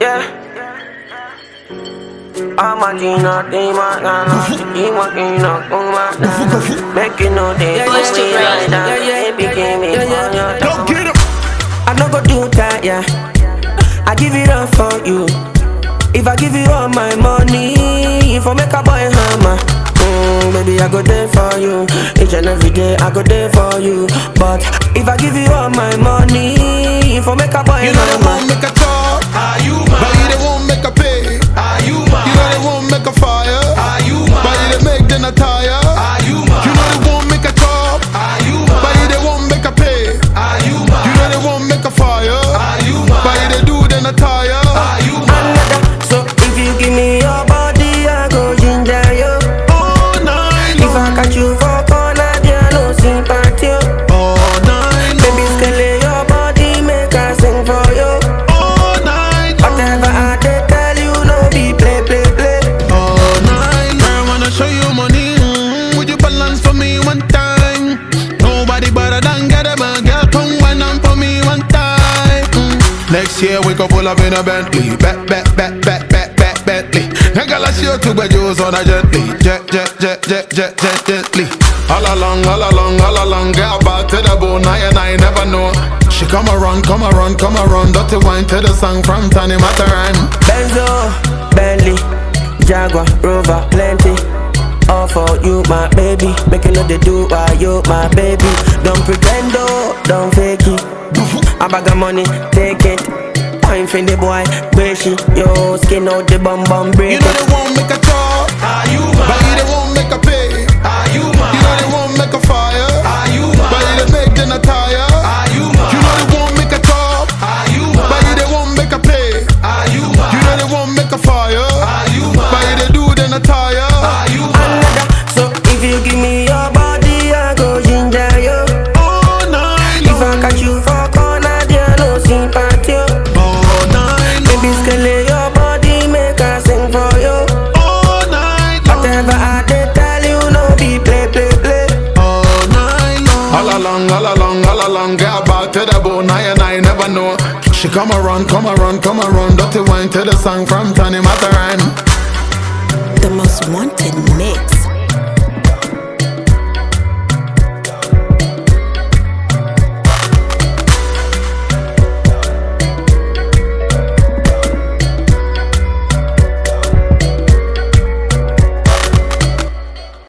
Yeah. I'm a Gina, they my nana. She my Gina, come my nana. Make you know they do Voice to me brain. like that. Yeah, yeah, Baby, give me yeah, yeah. for your Go get him. I no go do that, yeah. I give it up for you. If I give you all my money, if I make a boy hammer, mm, baby I go there for you. Each and every day I go there for you. But if I give you all my money, you balance for me one time? Nobody better than get a girl. Come wine and for me one time. Mm. Next year we go pull up in a Bentley. Bet, bet, bet, bet, bet, bet, Bentley. I got a show to bed on a gently. Jet, jet, jet, jet, jet, jet, gently. All along, all along, all along. Get back to the bone. I and I never know. She come around, come around, come around. Dirty wine to the song from Tony Mataran. Benzo, Bentley, Jaguar, Rover, plenty. All for you, my baby. Making all they do why you, my baby. Don't pretend, oh, don't fake it. I bag of money, take it. Time for the boy, she Yo, skin out the bum bum break You know they won't make a talk. Are you mine? Along, all along, all along. Get back to the bone. I and I never know. She come around, come around, come around. Dirty wine to the song from Tony Mataran. The most wanted mix.